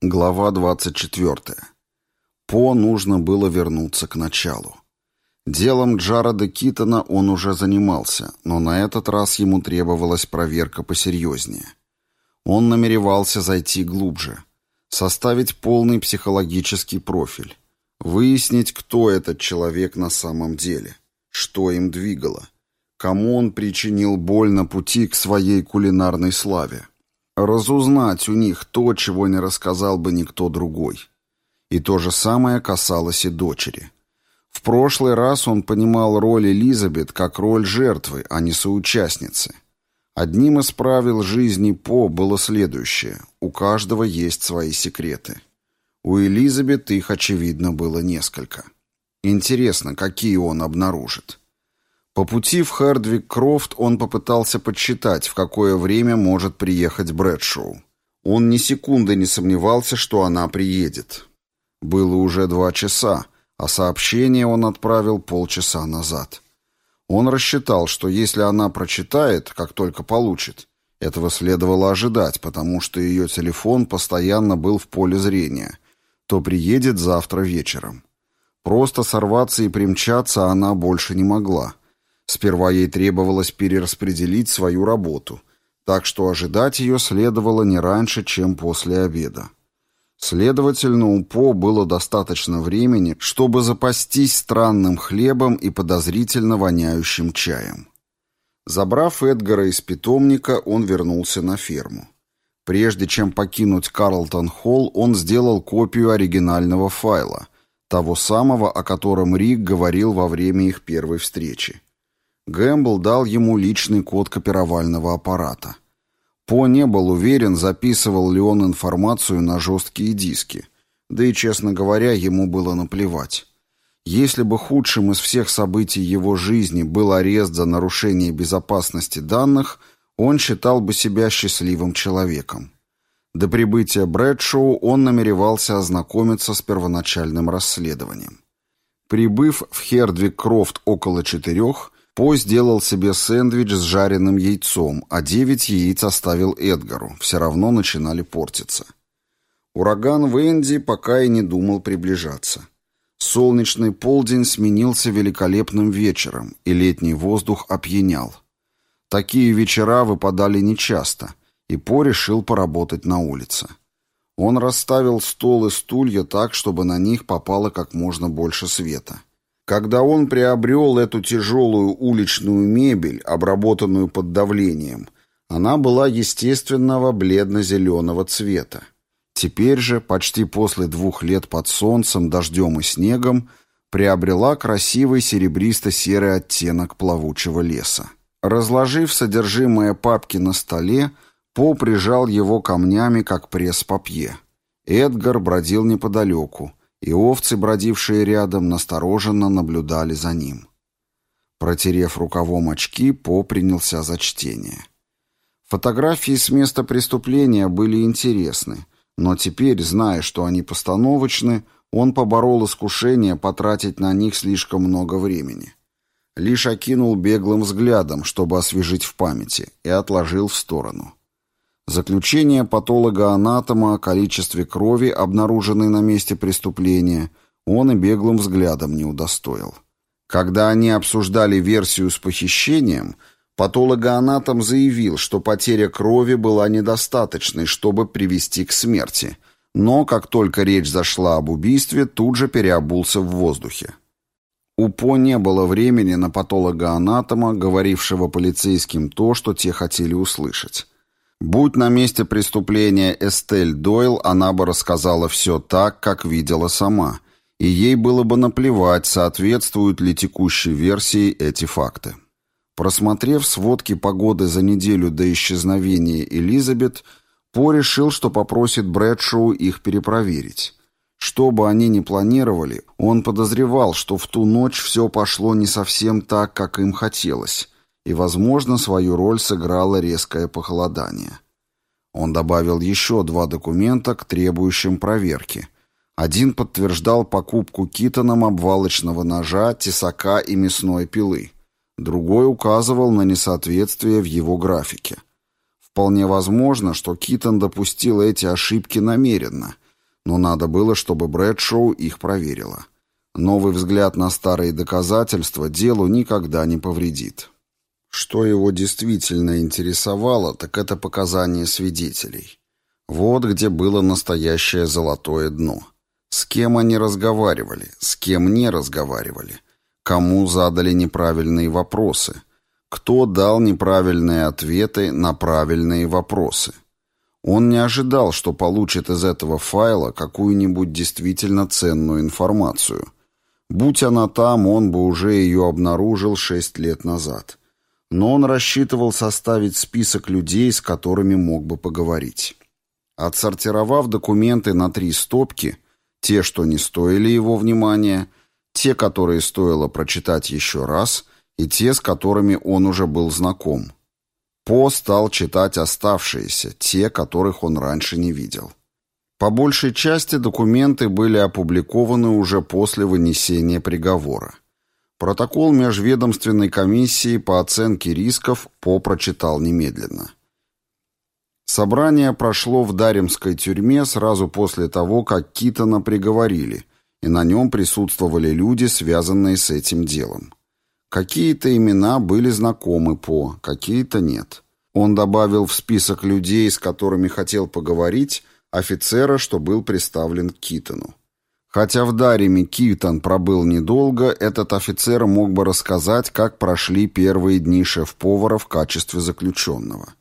Глава 24. По нужно было вернуться к началу. Делом Джареда Китона он уже занимался, но на этот раз ему требовалась проверка посерьезнее. Он намеревался зайти глубже, составить полный психологический профиль, выяснить, кто этот человек на самом деле, что им двигало, кому он причинил боль на пути к своей кулинарной славе. Разузнать у них то, чего не рассказал бы никто другой. И то же самое касалось и дочери. В прошлый раз он понимал роль Элизабет как роль жертвы, а не соучастницы. Одним из правил жизни По было следующее. У каждого есть свои секреты. У Элизабет их, очевидно, было несколько. Интересно, какие он обнаружит. По пути в Хардвик-Крофт он попытался подсчитать, в какое время может приехать Брэдшоу. Он ни секунды не сомневался, что она приедет. Было уже два часа, а сообщение он отправил полчаса назад. Он рассчитал, что если она прочитает, как только получит, этого следовало ожидать, потому что ее телефон постоянно был в поле зрения, то приедет завтра вечером. Просто сорваться и примчаться она больше не могла. Сперва ей требовалось перераспределить свою работу, так что ожидать ее следовало не раньше, чем после обеда. Следовательно, у По было достаточно времени, чтобы запастись странным хлебом и подозрительно воняющим чаем. Забрав Эдгара из питомника, он вернулся на ферму. Прежде чем покинуть Карлтон-Холл, он сделал копию оригинального файла, того самого, о котором Рик говорил во время их первой встречи. Гэмбл дал ему личный код копировального аппарата. По не был уверен, записывал ли он информацию на жесткие диски. Да и, честно говоря, ему было наплевать. Если бы худшим из всех событий его жизни был арест за нарушение безопасности данных, он считал бы себя счастливым человеком. До прибытия Брэдшоу он намеревался ознакомиться с первоначальным расследованием. Прибыв в Хердвик-Крофт около четырех, по сделал себе сэндвич с жареным яйцом, а девять яиц оставил Эдгару. Все равно начинали портиться. Ураган Венди пока и не думал приближаться. Солнечный полдень сменился великолепным вечером, и летний воздух опьянял. Такие вечера выпадали нечасто, и По решил поработать на улице. Он расставил стол и стулья так, чтобы на них попало как можно больше света. Когда он приобрел эту тяжелую уличную мебель, обработанную под давлением, она была естественного бледно-зеленого цвета. Теперь же, почти после двух лет под солнцем, дождем и снегом, приобрела красивый серебристо-серый оттенок плавучего леса. Разложив содержимое папки на столе, По прижал его камнями, как пресс-папье. Эдгар бродил неподалеку, и овцы, бродившие рядом, настороженно наблюдали за ним. Протерев рукавом очки, По принялся за чтение. Фотографии с места преступления были интересны, но теперь, зная, что они постановочны, он поборол искушение потратить на них слишком много времени. Лишь окинул беглым взглядом, чтобы освежить в памяти, и отложил в сторону. Заключение патолога-анатома о количестве крови, обнаруженной на месте преступления, он и беглым взглядом не удостоил. Когда они обсуждали версию с похищением, патологоанатом заявил, что потеря крови была недостаточной, чтобы привести к смерти, но как только речь зашла об убийстве, тут же переобулся в воздухе. У По не было времени на патолога-анатома, говорившего полицейским то, что те хотели услышать. Будь на месте преступления Эстель Дойл, она бы рассказала все так, как видела сама, и ей было бы наплевать, соответствуют ли текущей версии эти факты. Просмотрев сводки погоды за неделю до исчезновения Элизабет, По решил, что попросит Брэдшоу их перепроверить. Что бы они ни планировали, он подозревал, что в ту ночь все пошло не совсем так, как им хотелось, и, возможно, свою роль сыграло резкое похолодание. Он добавил еще два документа к требующим проверки. Один подтверждал покупку Китоном обвалочного ножа, тесака и мясной пилы. Другой указывал на несоответствие в его графике. Вполне возможно, что Китон допустил эти ошибки намеренно но надо было, чтобы Брэдшоу их проверила. Новый взгляд на старые доказательства делу никогда не повредит. Что его действительно интересовало, так это показания свидетелей. Вот где было настоящее золотое дно. С кем они разговаривали, с кем не разговаривали, кому задали неправильные вопросы, кто дал неправильные ответы на правильные вопросы. Он не ожидал, что получит из этого файла какую-нибудь действительно ценную информацию. Будь она там, он бы уже ее обнаружил шесть лет назад. Но он рассчитывал составить список людей, с которыми мог бы поговорить. Отсортировав документы на три стопки, те, что не стоили его внимания, те, которые стоило прочитать еще раз, и те, с которыми он уже был знаком – по стал читать оставшиеся, те, которых он раньше не видел. По большей части документы были опубликованы уже после вынесения приговора. Протокол межведомственной комиссии по оценке рисков По прочитал немедленно. Собрание прошло в Даремской тюрьме сразу после того, как Китона приговорили, и на нем присутствовали люди, связанные с этим делом. Какие-то имена были знакомы По, какие-то нет. Он добавил в список людей, с которыми хотел поговорить, офицера, что был представлен к Китону. Хотя в Дареме Китон пробыл недолго, этот офицер мог бы рассказать, как прошли первые дни шеф-повара в качестве заключенного.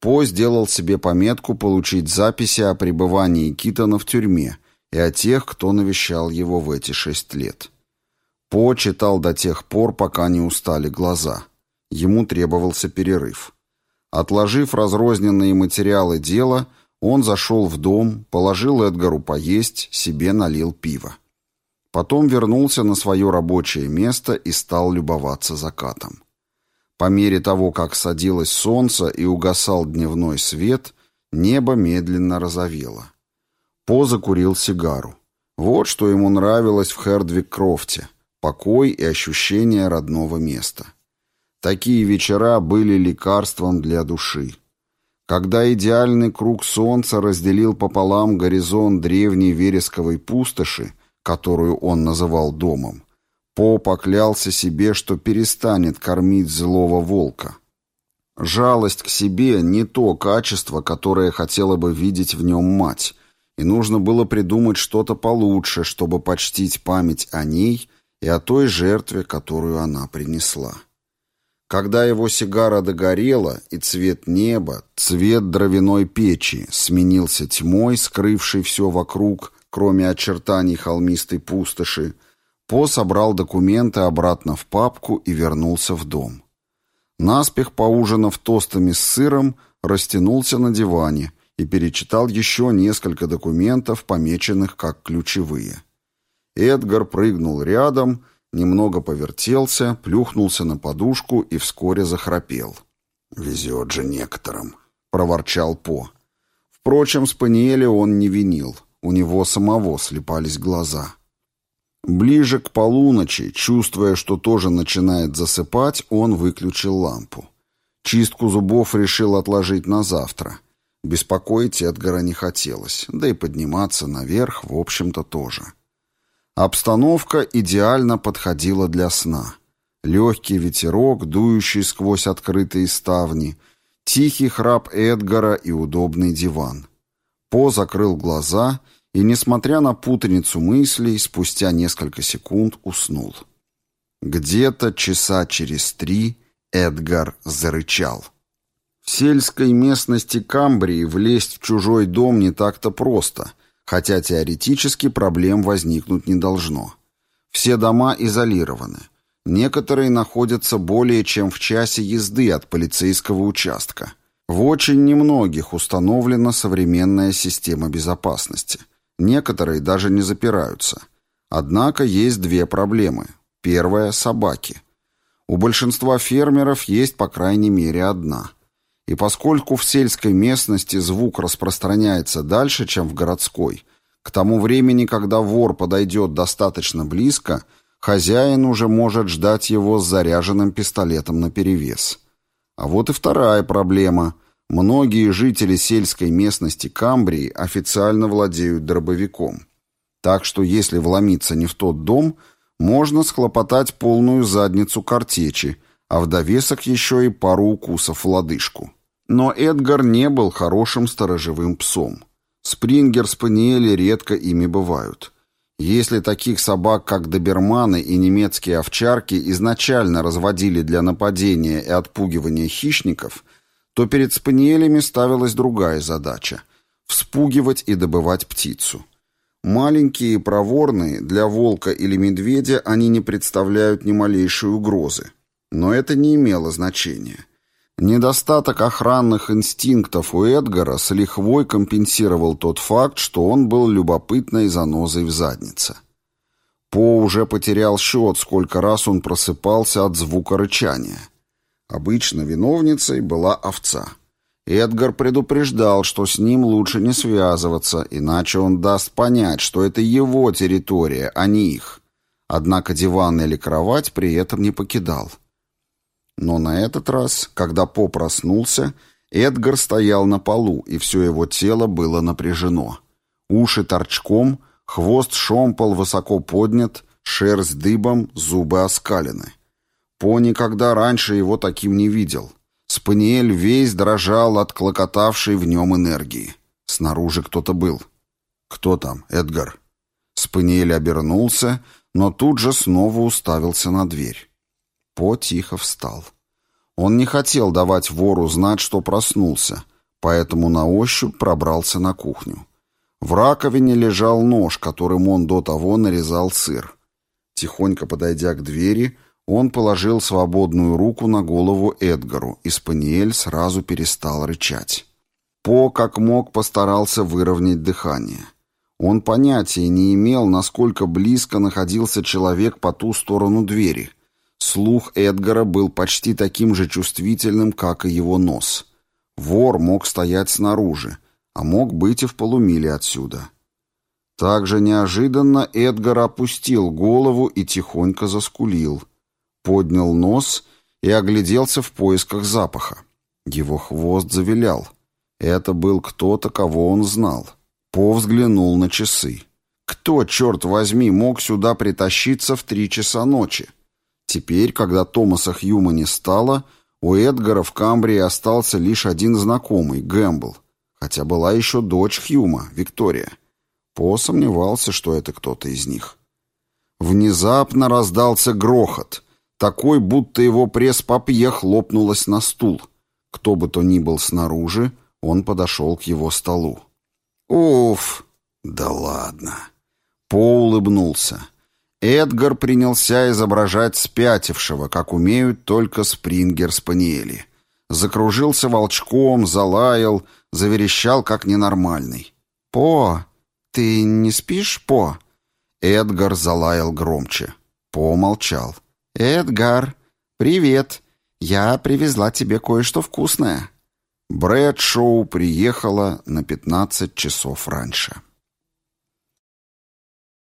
По сделал себе пометку получить записи о пребывании Китона в тюрьме и о тех, кто навещал его в эти шесть лет. По читал до тех пор, пока не устали глаза. Ему требовался перерыв. Отложив разрозненные материалы дела, он зашел в дом, положил Эдгару поесть, себе налил пиво. Потом вернулся на свое рабочее место и стал любоваться закатом. По мере того, как садилось солнце и угасал дневной свет, небо медленно розовело. По закурил сигару. Вот что ему нравилось в Хердвик-Крофте покой и ощущение родного места. Такие вечера были лекарством для души. Когда идеальный круг солнца разделил пополам горизонт древней вересковой пустоши, которую он называл домом, По поклялся себе, что перестанет кормить злого волка. Жалость к себе — не то качество, которое хотела бы видеть в нем мать, и нужно было придумать что-то получше, чтобы почтить память о ней — и о той жертве, которую она принесла. Когда его сигара догорела, и цвет неба, цвет дровяной печи сменился тьмой, скрывшей все вокруг, кроме очертаний холмистой пустоши, По собрал документы обратно в папку и вернулся в дом. Наспех поужинав тостами с сыром, растянулся на диване и перечитал еще несколько документов, помеченных как ключевые. Эдгар прыгнул рядом, немного повертелся, плюхнулся на подушку и вскоре захрапел. «Везет же некоторым», — проворчал По. Впрочем, Спаниеля он не винил, у него самого слепались глаза. Ближе к полуночи, чувствуя, что тоже начинает засыпать, он выключил лампу. Чистку зубов решил отложить на завтра. Беспокоить Эдгара не хотелось, да и подниматься наверх, в общем-то, тоже. Обстановка идеально подходила для сна. Легкий ветерок, дующий сквозь открытые ставни, тихий храп Эдгара и удобный диван. По закрыл глаза и, несмотря на путаницу мыслей, спустя несколько секунд уснул. Где-то часа через три Эдгар зарычал. В сельской местности Камбрии влезть в чужой дом не так-то просто — хотя теоретически проблем возникнуть не должно. Все дома изолированы. Некоторые находятся более чем в часе езды от полицейского участка. В очень немногих установлена современная система безопасности. Некоторые даже не запираются. Однако есть две проблемы. Первая – собаки. У большинства фермеров есть по крайней мере одна – и поскольку в сельской местности звук распространяется дальше, чем в городской, к тому времени, когда вор подойдет достаточно близко, хозяин уже может ждать его с заряженным пистолетом наперевес. А вот и вторая проблема. Многие жители сельской местности Камбрии официально владеют дробовиком. Так что если вломиться не в тот дом, можно схлопотать полную задницу картечи, а в довесок еще и пару укусов в лодыжку. Но Эдгар не был хорошим сторожевым псом. Спрингер-спаниели редко ими бывают. Если таких собак, как доберманы и немецкие овчарки, изначально разводили для нападения и отпугивания хищников, то перед спаниелями ставилась другая задача – вспугивать и добывать птицу. Маленькие и проворные, для волка или медведя они не представляют ни малейшей угрозы. Но это не имело значения. Недостаток охранных инстинктов у Эдгара с лихвой компенсировал тот факт, что он был любопытной занозой в заднице. По уже потерял счет, сколько раз он просыпался от звука рычания. Обычно виновницей была овца. Эдгар предупреждал, что с ним лучше не связываться, иначе он даст понять, что это его территория, а не их. Однако диван или кровать при этом не покидал. Но на этот раз, когда По проснулся, Эдгар стоял на полу, и все его тело было напряжено. Уши торчком, хвост шомпол высоко поднят, шерсть дыбом, зубы оскалены. По никогда раньше его таким не видел. Спаниель весь дрожал от клокотавшей в нем энергии. Снаружи кто-то был. «Кто там, Эдгар?» Спаниель обернулся, но тут же снова уставился на дверь. По тихо встал. Он не хотел давать вору знать, что проснулся, поэтому на ощупь пробрался на кухню. В раковине лежал нож, которым он до того нарезал сыр. Тихонько подойдя к двери, он положил свободную руку на голову Эдгару, и Спаниель сразу перестал рычать. По, как мог, постарался выровнять дыхание. Он понятия не имел, насколько близко находился человек по ту сторону двери — Слух Эдгара был почти таким же чувствительным, как и его нос. Вор мог стоять снаружи, а мог быть и в полумиле отсюда. Также неожиданно Эдгар опустил голову и тихонько заскулил. Поднял нос и огляделся в поисках запаха. Его хвост завилял. Это был кто-то, кого он знал. По взглянул на часы. Кто, черт возьми, мог сюда притащиться в три часа ночи? Теперь, когда Томаса Хьюма не стало, у Эдгара в Камбрии остался лишь один знакомый, Гэмбл, хотя была еще дочь Хьюма, Виктория. По сомневался, что это кто-то из них. Внезапно раздался грохот, такой, будто его пресс-папье хлопнулось на стул. Кто бы то ни был снаружи, он подошел к его столу. «Уф! Да ладно!» По улыбнулся. Эдгар принялся изображать спятившего, как умеют только спрингер-спаниели. Закружился волчком, залаял, заверещал, как ненормальный. «По! Ты не спишь, По?» Эдгар залаял громче. По молчал. «Эдгар, привет! Я привезла тебе кое-что вкусное». Брэд-шоу приехала на пятнадцать часов раньше.